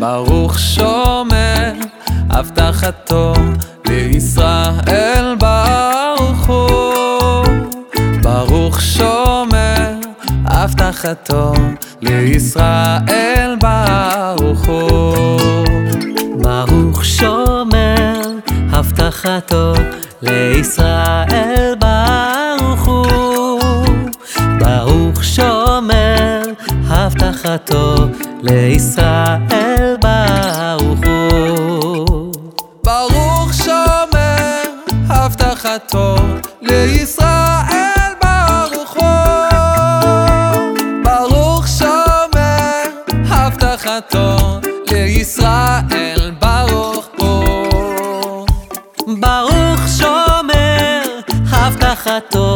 ברוך שומר הבטחתו לישראל ברוך הוא. ברוך שומר הבטחתו לישראל ברוך הוא. ברוך שומר הבטחתו לישראל ברוך הוא. ברוך שומר הבטחתו לישראל ברוך הוא. ברוך שומר הבטחתו לישראל ברוך הוא. ברוך שומר הבטחתו לישראל ברוך הוא. ברוך שומר הבטחתו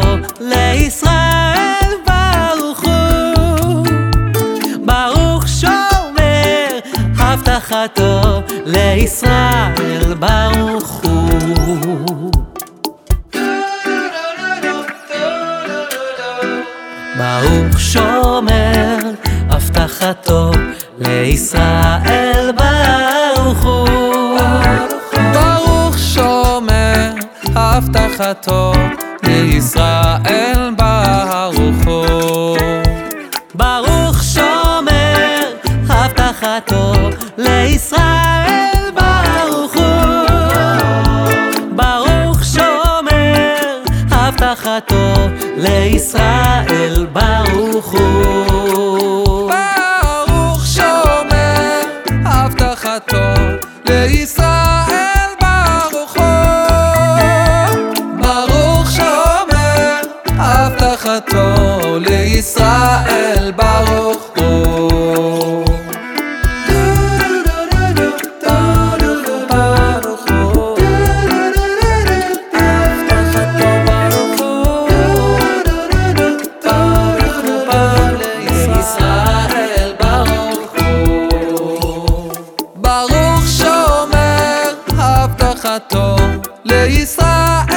הבטחתו לישראל ברוך הוא. ברוך שומר הבטחתו לישראל ברוך הוא. ברוך שומר הבטחתו לישראל הבטחתו לישראל ברוך הוא. ברוך שומר הבטחתו לישראל ברוך הוא. ברוך שומר הבטחתו לישראל ברוך הוא. ברוך שומר הבטחתו לישראל ברוך ברוך שומר הבטחתו לישראל